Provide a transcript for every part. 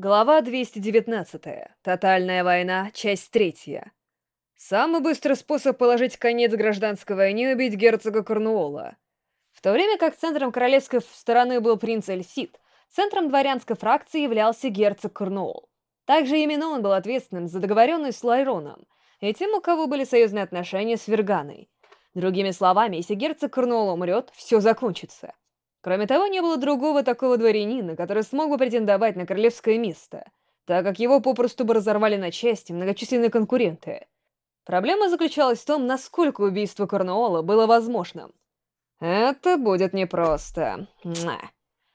Глава 219. Тотальная война. Часть третья. Самый быстрый способ положить конец гражданской войне — убить герцога Корнуола. В то время как центром королевской стороны был принц Эльсид, центром дворянской фракции являлся герцог Корнуол. Также именно он был ответственным за договоренность с Лайроном и тем, у кого были союзные отношения с Верганой. Другими словами, если герцог Корнуол умрет, все закончится. Кроме того, не было другого такого дворянина, который смог бы претендовать на королевское место, так как его попросту бы разорвали на части многочисленные конкуренты. Проблема заключалась в том, насколько убийство Корнуола было возможным. «Это будет непросто. Муа.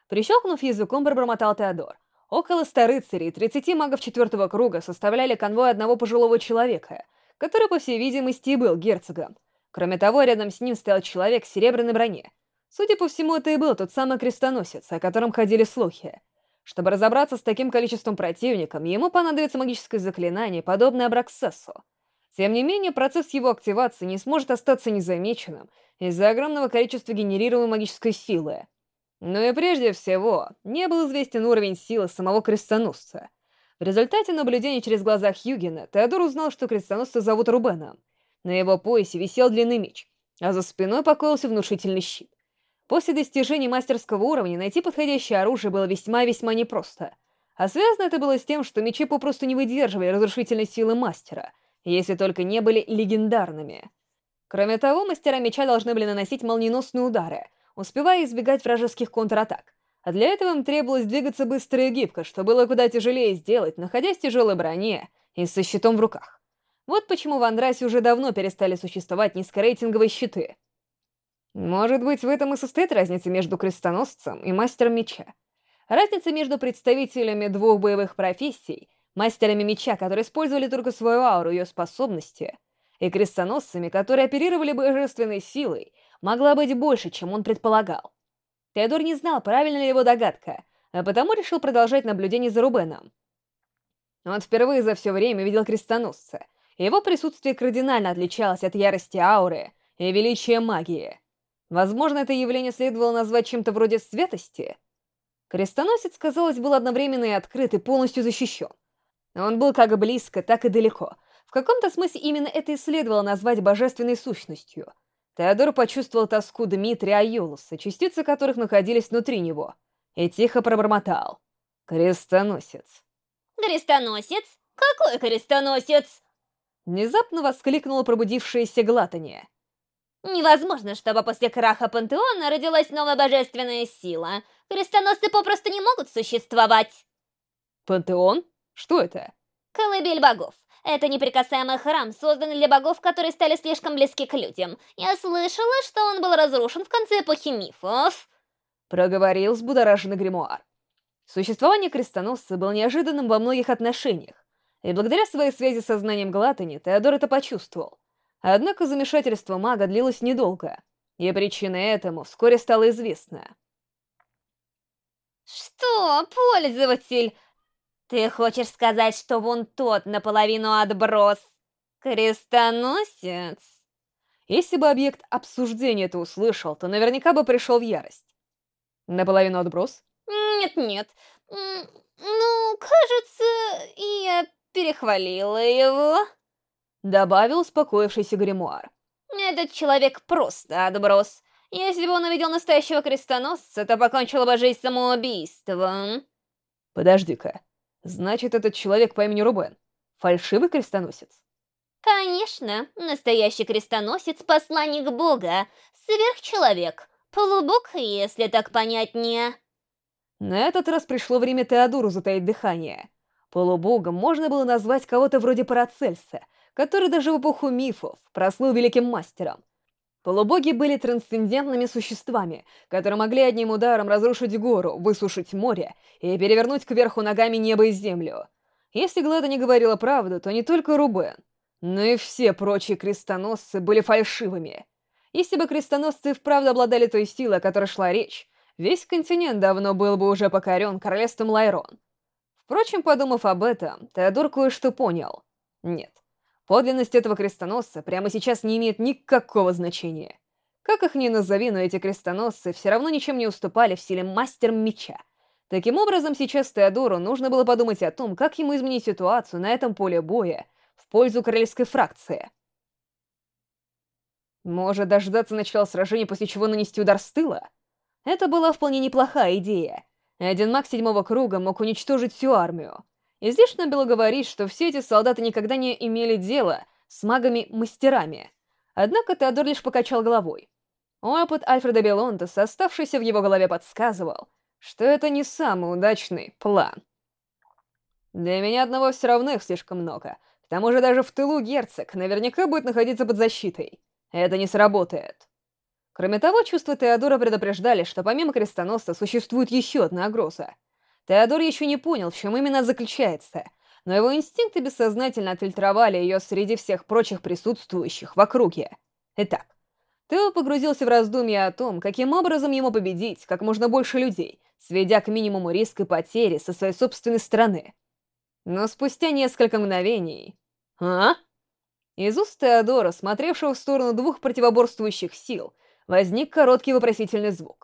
Прищелкнув языком, пробормотал Теодор. Около ста рыцарей и 30 магов четвертого круга составляли конвой одного пожилого человека, который, по всей видимости, и был герцогом. Кроме того, рядом с ним стоял человек в серебряной броне — Судя по всему, это и был тот самый крестоносец, о котором ходили слухи. Чтобы разобраться с таким количеством противников, ему понадобится магическое заклинание, подобное Абраксессу. Тем не менее, процесс его активации не сможет остаться незамеченным из-за огромного количества генерируемой магической силы. Но и прежде всего, не был известен уровень силы самого крестоносца. В результате наблюдения через глаза Хьюгена, Теодор узнал, что крестоносца зовут Рубеном. На его поясе висел длинный меч, а за спиной покоился внушительный щит. После достижения мастерского уровня найти подходящее оружие было весьма-весьма непросто. А связано это было с тем, что мечи попросту не выдерживали разрушительной силы мастера, если только не были легендарными. Кроме того, мастера меча должны были наносить молниеносные удары, успевая избегать вражеских контратак. А для этого им требовалось двигаться быстро и гибко, что было куда тяжелее сделать, находясь в тяжелой броне и со щитом в руках. Вот почему в Андрасе уже давно перестали существовать низкорейтинговые щиты — может быть, в этом и состоит разница между крестоносцем и мастером меча. Разница между представителями двух боевых профессий, мастерами меча, которые использовали только свою ауру и ее способности, и крестоносцами, которые оперировали божественной силой, могла быть больше, чем он предполагал. Теодор не знал, правильно ли его догадка, а потому решил продолжать наблюдение за Рубеном. Он впервые за все время видел крестоносца, его присутствие кардинально отличалось от ярости ауры и величия магии. Возможно, это явление следовало назвать чем-то вроде святости. Крестоносец, казалось, был одновременно и открыт, и полностью защищен. Он был как близко, так и далеко. В каком-то смысле именно это и следовало назвать божественной сущностью. Теодор почувствовал тоску Дмитрия Айолуса, частицы которых находились внутри него, и тихо пробормотал. «Крестоносец». «Крестоносец? Какой крестоносец?» Внезапно воскликнула пробудившаяся глатание. Невозможно, чтобы после краха Пантеона родилась новая божественная сила. Крестоносцы попросту не могут существовать. Пантеон? Что это? Колыбель богов. Это неприкасаемый храм, созданный для богов, которые стали слишком близки к людям. Я слышала, что он был разрушен в конце эпохи мифов. Проговорил взбудораженный гримуар. Существование крестоносца было неожиданным во многих отношениях, и благодаря своей связи с сознанием Глатани Теодор это почувствовал. Однако замешательство мага длилось недолго, и причина этому вскоре стала известна. «Что, пользователь? Ты хочешь сказать, что вон тот наполовину отброс крестоносец?» Если бы объект обсуждения это услышал, то наверняка бы пришел в ярость. Наполовину отброс? Нет-нет. Ну, кажется, я перехвалила его. Добавил успокоившийся гримуар. Этот человек просто отброс. Если бы он увидел настоящего крестоносца, то покончил бы жизнь самоубийством. Подожди-ка. Значит, этот человек по имени Рубен фальшивый крестоносец? Конечно. Настоящий крестоносец — посланник Бога. Сверхчеловек. Полубог, если так понятнее. На этот раз пришло время Теодору затаить дыхание. Полубогом можно было назвать кого-то вроде Парацельса — который даже в эпоху мифов прослыл великим мастером. Полубоги были трансцендентными существами, которые могли одним ударом разрушить гору, высушить море и перевернуть кверху ногами небо и землю. Если Глада не говорила правду, то не только Рубен, но и все прочие крестоносцы были фальшивыми. Если бы крестоносцы вправду обладали той силой, о которой шла речь, весь континент давно был бы уже покорен королевством Лайрон. Впрочем, подумав об этом, Теодор кое-что понял. Нет, Подлинность этого крестоносца прямо сейчас не имеет никакого значения. Как их ни назови, но эти крестоносцы все равно ничем не уступали в силе мастерам меча. Таким образом, сейчас Теодору нужно было подумать о том, как ему изменить ситуацию на этом поле боя в пользу королевской фракции. Может, дождаться начала сражения, после чего нанести удар с тыла? Это была вполне неплохая идея. Один маг седьмого круга мог уничтожить всю армию. Излишне было говорить, что все эти солдаты никогда не имели дела с магами-мастерами. Однако Теодор лишь покачал головой. Опыт Альфреда Белонтеса, оставшийся в его голове, подсказывал, что это не самый удачный план. Для меня одного все равно их слишком много. К тому же даже в тылу герцог наверняка будет находиться под защитой. Это не сработает. Кроме того, чувства Теодора предупреждали, что помимо крестоносца существует еще одна угроза. Теодор еще не понял, в чем именно заключается, но его инстинкты бессознательно отфильтровали ее среди всех прочих присутствующих в округе. Итак, Тео погрузился в раздумья о том, каким образом ему победить как можно больше людей, сведя к минимуму риск и потери со своей собственной стороны. Но спустя несколько мгновений... А? Из уст Теодора, смотревшего в сторону двух противоборствующих сил, возник короткий вопросительный звук.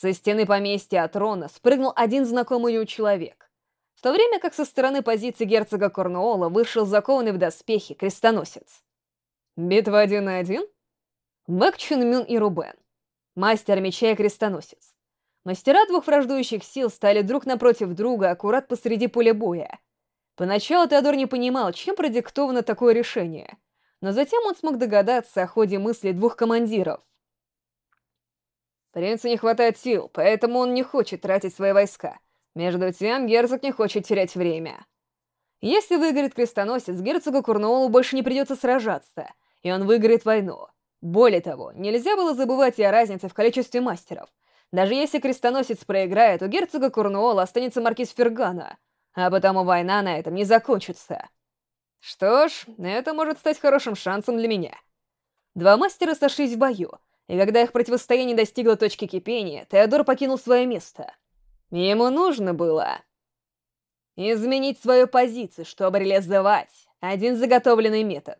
Со стены поместья от трона спрыгнул один знакомый ему человек, в то время как со стороны позиции герцога Корнуола вышел закованный в доспехи крестоносец. Битва один на один? Бэк Чун Мюн и Рубен. Мастер меча и крестоносец. Мастера двух враждующих сил стали друг напротив друга аккурат посреди поля боя. Поначалу Теодор не понимал, чем продиктовано такое решение, но затем он смог догадаться о ходе мысли двух командиров. Принцу не хватает сил, поэтому он не хочет тратить свои войска. Между тем, герцог не хочет терять время. Если выиграет крестоносец, герцогу Курнуолу больше не придется сражаться, и он выиграет войну. Более того, нельзя было забывать и о разнице в количестве мастеров. Даже если крестоносец проиграет, у герцога Курнуола останется маркиз Фергана, а потому война на этом не закончится. Что ж, это может стать хорошим шансом для меня. Два мастера сошлись в бою, и когда их противостояние достигло точки кипения, Теодор покинул свое место. Ему нужно было изменить свою позицию, чтобы реализовать один заготовленный метод.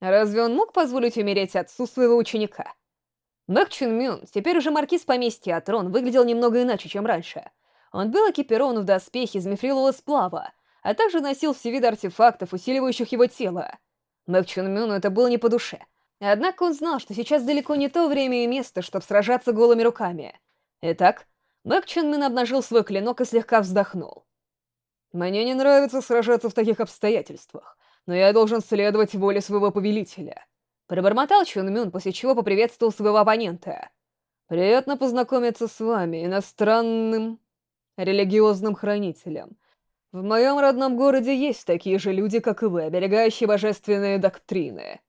Разве он мог позволить умереть отцу своего ученика? Бэк Чун Мюн, теперь уже маркиз поместья Атрон, выглядел немного иначе, чем раньше. Он был экипирован в доспехи из мифрилового сплава, а также носил все виды артефактов, усиливающих его тело. Бэк Чун Мюну это было не по душе — Однако он знал, что сейчас далеко не то время и место, чтобы сражаться голыми руками. Итак, Бэк Чун обнажил свой клинок и слегка вздохнул. «Мне не нравится сражаться в таких обстоятельствах, но я должен следовать воле своего повелителя». Пробормотал Чун Мюн, после чего поприветствовал своего оппонента. «Приятно познакомиться с вами, иностранным религиозным хранителем. В моем родном городе есть такие же люди, как и вы, оберегающие божественные доктрины».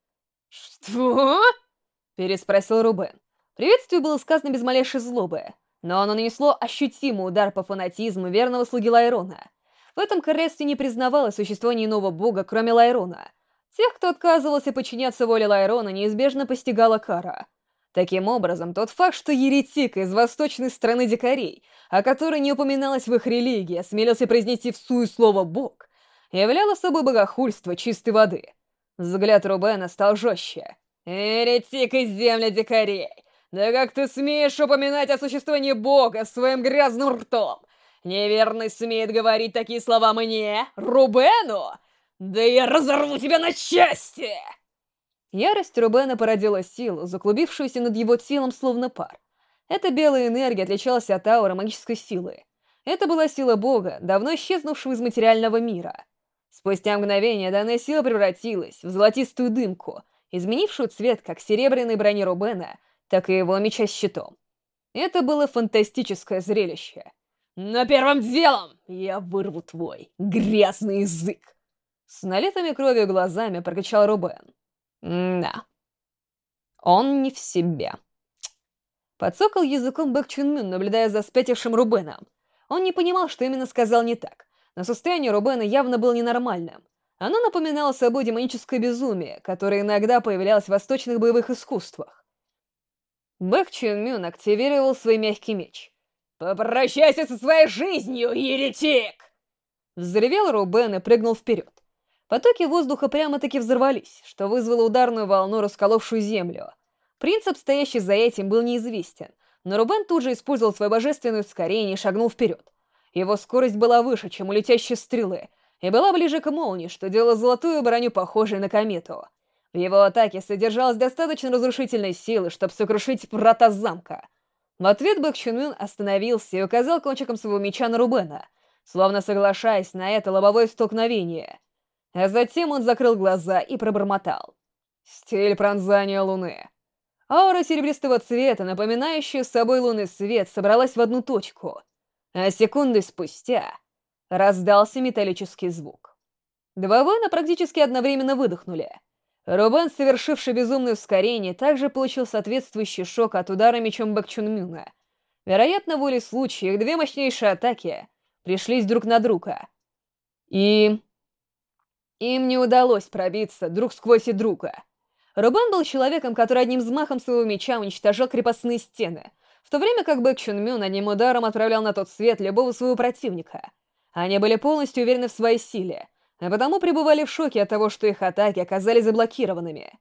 «Что?» — переспросил Рубен. Приветствие было сказано без малейшей злобы, но оно нанесло ощутимый удар по фанатизму верного слуги Лайрона. В этом королевстве не признавалось существование иного бога, кроме Лайрона. Тех, кто отказывался подчиняться воле Лайрона, неизбежно постигала кара. Таким образом, тот факт, что еретик из восточной страны дикарей, о которой не упоминалось в их религии, осмелился произнести в всую слово «бог», являло собой богохульство чистой воды — Взгляд Рубена стал жестче. «Еретик из земли дикарей! Да как ты смеешь упоминать о существовании Бога своим грязным ртом? Неверный смеет говорить такие слова мне, Рубену? Да я разорву тебя на части!» Ярость Рубена породила силу, заклубившуюся над его телом словно пар. Эта белая энергия отличалась от ауры магической силы. Это была сила Бога, давно исчезнувшего из материального мира — Спустя мгновение данная сила превратилась в золотистую дымку, изменившую цвет как серебряной брони Рубена, так и его меча с щитом. Это было фантастическое зрелище. «Но первым делом я вырву твой грязный язык!» С налитыми кровью глазами прокричал Рубен. «Да, он не в себе». Подсокал языком Бэк Чунмин, наблюдая за спятившим Рубеном. Он не понимал, что именно сказал не так но состояние Рубена явно было ненормальным. Оно напоминало собой демоническое безумие, которое иногда появлялось в восточных боевых искусствах. Бэк Чун Мюн активировал свой мягкий меч. «Попрощайся со своей жизнью, еретик!» Взревел Рубен и прыгнул вперед. Потоки воздуха прямо-таки взорвались, что вызвало ударную волну, расколовшую землю. Принцип, стоящий за этим, был неизвестен, но Рубен тут же использовал свое божественное ускорение и шагнул вперед. Его скорость была выше, чем у летящей стрелы, и была ближе к молнии, что делало золотую броню похожей на комету. В его атаке содержалось достаточно разрушительной силы, чтобы сокрушить врата замка. В ответ Бэк Чунмин остановился и указал кончиком своего меча на Рубена, словно соглашаясь на это лобовое столкновение. А затем он закрыл глаза и пробормотал. Стиль пронзания луны. Аура серебристого цвета, напоминающая собой лунный свет, собралась в одну точку, а секунды спустя раздался металлический звук. Два воина практически одновременно выдохнули. Рубен, совершивший безумное ускорение, также получил соответствующий шок от удара мечом Бэкчунмюна. Вероятно, волей случая, их две мощнейшие атаки пришлись друг на друга. И... Им не удалось пробиться друг сквозь и друга. Рубен был человеком, который одним взмахом своего меча уничтожал крепостные стены, в то время как Бэк Чун Мюн одним ударом отправлял на тот свет любого своего противника. Они были полностью уверены в своей силе, а потому пребывали в шоке от того, что их атаки оказались заблокированными.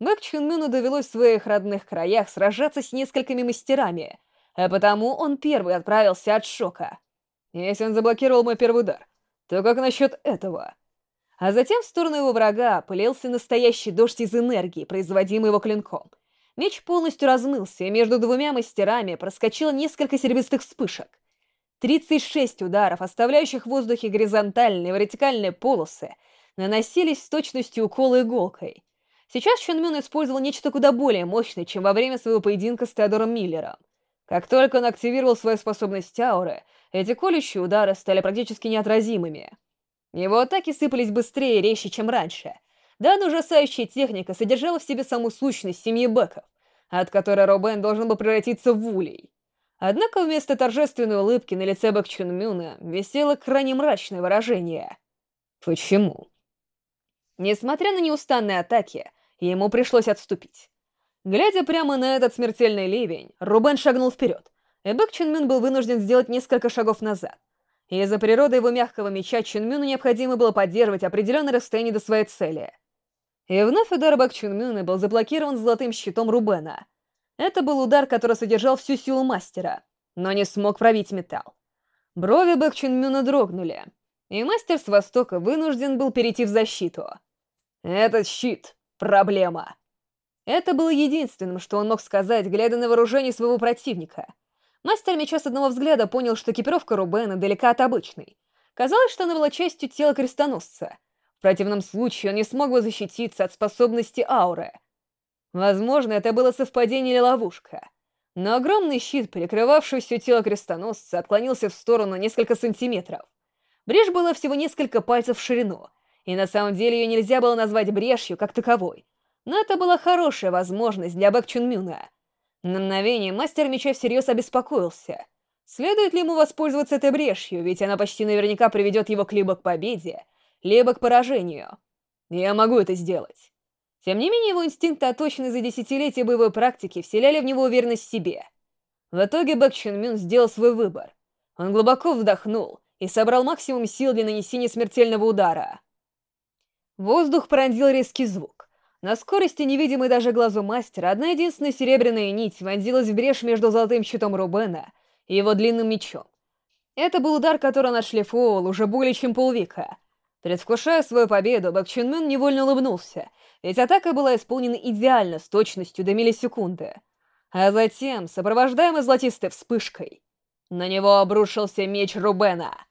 Бэк Чун Мюну довелось в своих родных краях сражаться с несколькими мастерами, а потому он первый отправился от шока. Если он заблокировал мой первый удар, то как насчет этого? А затем в сторону его врага полился настоящий дождь из энергии, производимый его клинком. Меч полностью размылся, и между двумя мастерами проскочило несколько серебристых вспышек. 36 ударов, оставляющих в воздухе горизонтальные и вертикальные полосы, наносились с точностью укола иголкой. Сейчас Чон Мюн использовал нечто куда более мощное, чем во время своего поединка с Теодором Миллером. Как только он активировал свою способность ауры, эти колющие удары стали практически неотразимыми. Его атаки сыпались быстрее и резче, чем раньше. Данная ужасающая техника содержала в себе саму сущность семьи Беков, от которой Робен должен был превратиться в улей. Однако вместо торжественной улыбки на лице Бэк Чун Мюна висело крайне мрачное выражение. Почему? Несмотря на неустанные атаки, ему пришлось отступить. Глядя прямо на этот смертельный ливень, Рубен шагнул вперед, и Бэк Чун Мюн был вынужден сделать несколько шагов назад. Из-за природы его мягкого меча Чунмюну необходимо было поддерживать определенное расстояние до своей цели. И вновь удар Бак Чунмюна был заблокирован золотым щитом Рубена. Это был удар, который содержал всю силу мастера, но не смог пробить металл. Брови Бэк Чунмюна дрогнули, и мастер с востока вынужден был перейти в защиту. «Этот щит — проблема». Это было единственным, что он мог сказать, глядя на вооружение своего противника — Мастер меча с одного взгляда понял, что экипировка Рубена далека от обычной. Казалось, что она была частью тела крестоносца. Противном случае он не смог бы защититься от способности ауры. Возможно, это было совпадение или ловушка. Но огромный щит, перекрывавший все тело крестоносца, отклонился в сторону несколько сантиметров. Брешь была всего несколько пальцев в ширину, и на самом деле ее нельзя было назвать брешью как таковой. Но это была хорошая возможность для Бэк Чунмюна — на мгновение мастер меча всерьез обеспокоился. Следует ли ему воспользоваться этой брешью, ведь она почти наверняка приведет его либо к победе, либо к поражению. Я могу это сделать. Тем не менее, его инстинкты, оточенные за десятилетия боевой практики, вселяли в него уверенность в себе. В итоге Бэк Чун Мюн сделал свой выбор. Он глубоко вдохнул и собрал максимум сил для нанесения смертельного удара. Воздух пронзил резкий звук. На скорости, невидимой даже глазу мастера, одна единственная серебряная нить вонзилась в брешь между золотым щитом Рубена и его длинным мечом. Это был удар, который он отшлифовывал уже более чем полвека. Предвкушая свою победу, Бэк Мэн невольно улыбнулся, ведь атака была исполнена идеально, с точностью до миллисекунды. А затем, сопровождаемый золотистой вспышкой, на него обрушился меч Рубена —